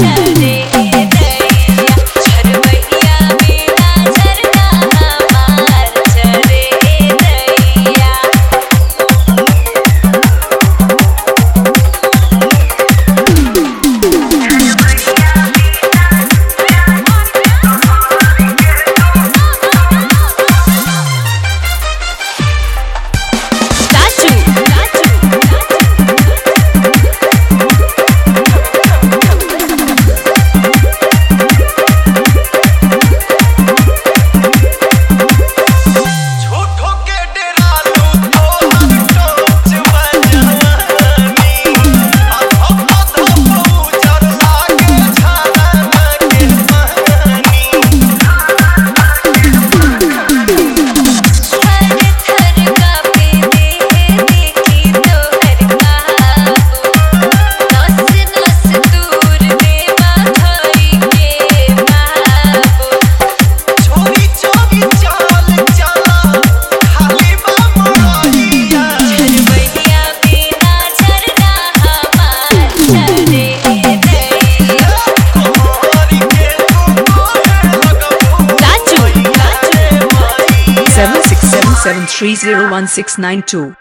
Yeah. 973011692.